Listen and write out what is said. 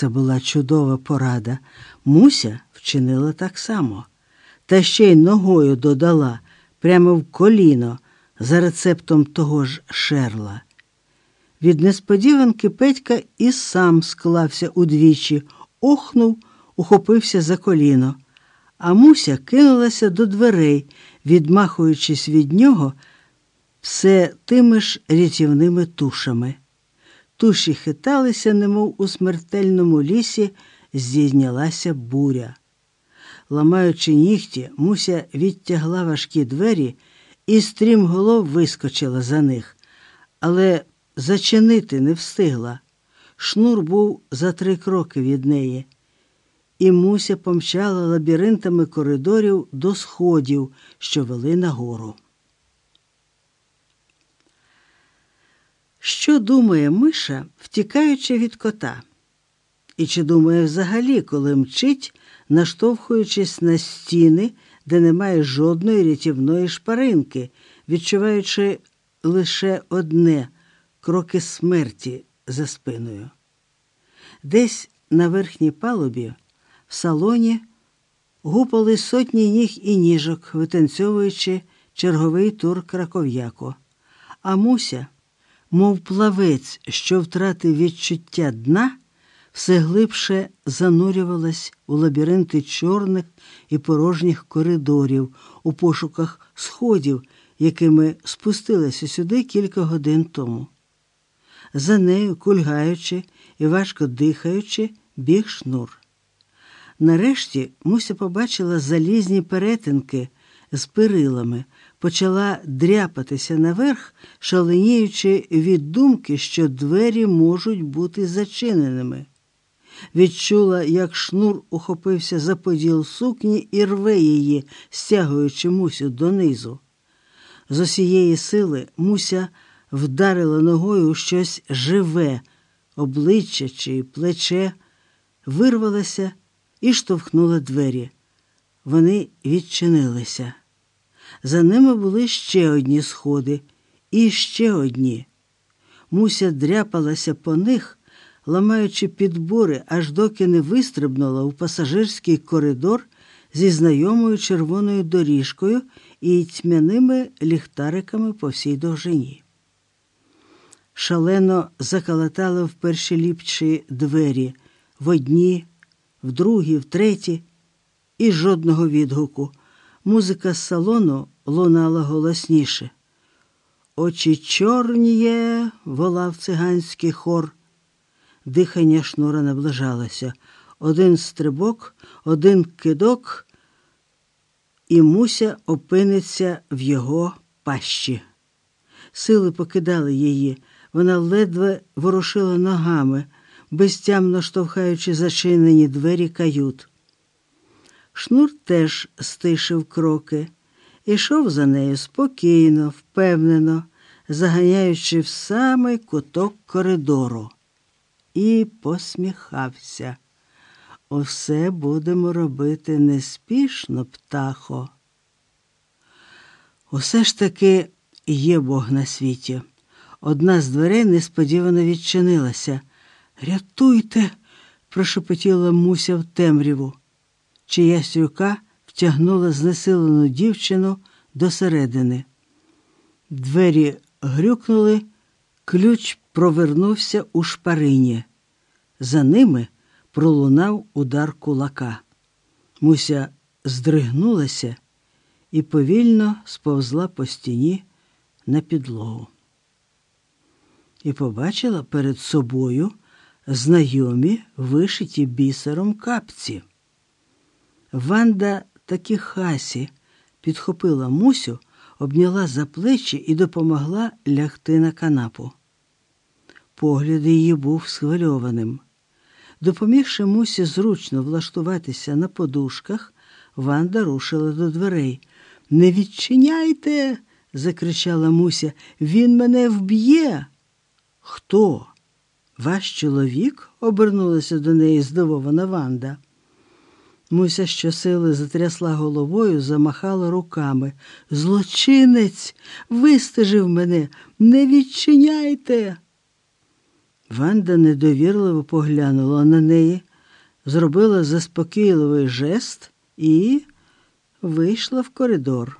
Це була чудова порада. Муся вчинила так само, та ще й ногою додала прямо в коліно за рецептом того ж шерла. Від несподіванки Петька і сам склався удвічі, охнув, ухопився за коліно, а Муся кинулася до дверей, відмахуючись від нього все тими ж рятівними тушами. Туші хиталися, немов у смертельному лісі, здійнялася буря. Ламаючи нігті, Муся відтягла важкі двері і стрімголов вискочила за них, але зачинити не встигла. Шнур був за три кроки від неї, і Муся помчала лабіринтами коридорів до сходів, що вели нагору. Що думає Миша, втікаючи від кота? І чи думає взагалі, коли мчить, наштовхуючись на стіни, де немає жодної рятівної шпаринки, відчуваючи лише одне кроки смерті за спиною? Десь на верхній палубі, в салоні, гупали сотні ніг і ніжок, витанцьовуючи черговий тур краков'яко. А Муся мов плавець, що втратив відчуття дна, все глибше занурювалась у лабіринти чорних і порожніх коридорів у пошуках сходів, якими спустилася сюди кілька годин тому. За нею, кульгаючи і важко дихаючи, біг шнур. Нарешті Муся побачила залізні перетинки з перилами, почала дряпатися наверх, шаленіючи від думки, що двері можуть бути зачиненими. Відчула, як шнур ухопився за поділ сукні і рве її, стягуючи Мусю донизу. З усієї сили Муся вдарила ногою у щось живе, обличчя чи плече, вирвалася і штовхнула двері. Вони відчинилися. За ними були ще одні сходи, і ще одні. Муся дряпалася по них, ламаючи підбори, аж доки не вистрибнула у пасажирський коридор зі знайомою червоною доріжкою і тьмяними ліхтариками по всій довжині. Шалено заколотали в перші ліпчі двері в одні, в другі, в треті, і жодного відгуку. Музика з салону лунала голосніше. Очі чорніє, волав циганський хор. Дихання шнура наближалося. Один стрибок, один кидок, і Муся опиниться в його пащі. Сили покидали її. Вона ледве ворушила ногами, безтямно штовхаючи зачинені двері кают. Шнур теж стишив кроки, ішов за нею спокійно, впевнено, заганяючи в самий куток коридору, і посміхався. Усе будемо робити неспішно, птахо. Усе ж таки є Бог на світі. Одна з дверей несподівано відчинилася. Рятуйте, прошепотіла Муся в темряву чиясь рука втягнула знесилену дівчину досередини. Двері грюкнули, ключ провернувся у шпарині. За ними пролунав удар кулака. Муся здригнулася і повільно сповзла по стіні на підлогу. І побачила перед собою знайомі вишиті бісером капці. Ванда таки хасі підхопила Мусю, обняла за плечі і допомогла лягти на канапу. Погляд її був схвильованим. Допомігши Мусі зручно влаштуватися на подушках, Ванда рушила до дверей. Не відчиняйте, закричала Муся. Він мене вб'є. Хто? Ваш чоловік? обернулася до неї здивована Ванда. Муся щосили затрясла головою, замахала руками. Злочинець вистежив мене, не відчиняйте. Ванда недовірливо поглянула на неї, зробила заспокійливий жест і вийшла в коридор.